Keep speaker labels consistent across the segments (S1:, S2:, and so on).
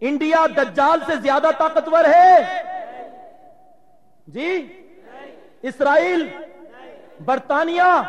S1: India دجال سے زیادہ طاقتور ہے۔ جی؟ اسرائیل، برطانیہ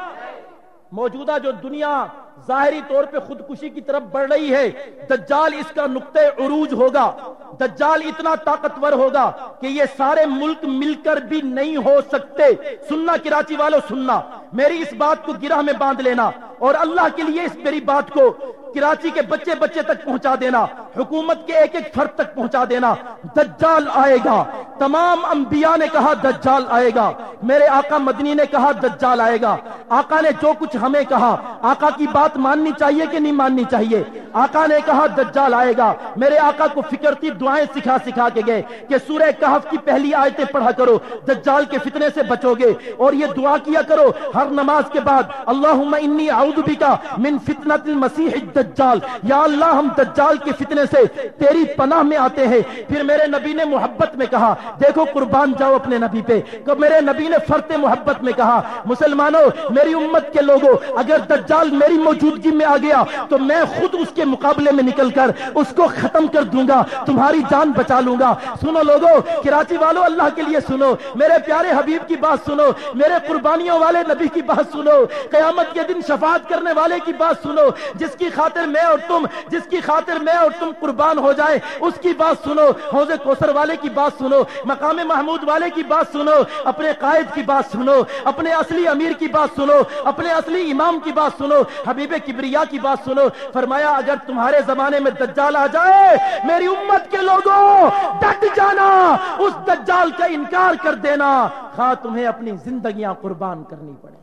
S1: موجودہ جو دنیا ظاہری طور پہ خودکشی کی طرف بڑھ رہی ہے، دجال اس کا نقطۂ عروج ہوگا۔ دجال اتنا طاقتور ہوگا کہ یہ سارے ملک مل کر بھی نہیں ہو سکتے۔ سننا کراچی والوں سننا۔ میری اس بات کو گرہ میں باندھ لینا۔ اور اللہ کے لیے اس میری بات کو کراچی کے بچے بچے تک پہنچا دینا، حکومت کے ایک ایک فرد تک پہنچا دینا، دجال آئے گا۔ تمام انبیاء نے کہا دجال آئے گا۔ میرے آقا مدنی نے کہا دجال آئے گا۔ آقا نے جو کچھ ہمیں کہا، آقا کی بات ماننی چاہیے کہ نہیں ماننی چاہیے؟ آقا نے کہا، دجال آئے گا۔ میرے آقا کو فکرتی دعائیں سکھا سکھا کے گئے کہ سورہ کہف کی پہلی آیتیں پڑھا کرو۔ دجال کے فتنے سے بچو گے۔ اور یہ دعا کیا کرو۔ ہر نماز کے بعد، اللہم انی اعوذ بکا من فتنة المسیح الدجال۔ یا اللہ، ہم دجال کے فتنے سے تیری پناہ میں آتے ہیں۔ پھر میرے نبی نے محبت میں کہا، دیکھو قربان جاؤ اپنے نبی پہ۔ کہ میرے نبی نے فرت محبت میں کہا، مسلمانوں میری امت کے لوگوں، اگر دجال میری موجودگی میں آ گیا، تو میں خود اس کے مقابلے میں نکل کر اس کو ختم کر دوں گا، تمہاری جان بچا لوں گا۔ سنو لوگوں، کراچی والوں اللہ کے لیے سنو۔ میرے پیارے حبیب کی بات سنو۔ میرے قربانیوں والے نبی کی بات سنو۔ قیامت کے دن شفاعت کرنے والے کی بات سنو۔ جس کی خاطر میں اور تم، جس کی خاطر میں اور تم قربان ہو جائے، اس کی بات سنو۔ حوض کوثر والے کی بات سنو۔ مقام محمود والے کی بات سنو۔ اپنے قائد کی بات سنو۔ اپنے اصلی امیر کی بات سنو۔ سنو، اپنے اصلی امام کی بات سنو، حبیب کبریا کی بات سنو۔ فرمایا، اگر تمہارے زمانے میں دجال آ جائے، میری امت کے لوگوں، ڈٹ جانا، اس دجال کا انکار کر دینا۔ خواہ تمہیں اپنی زندگیاں قربان کرنی پڑے۔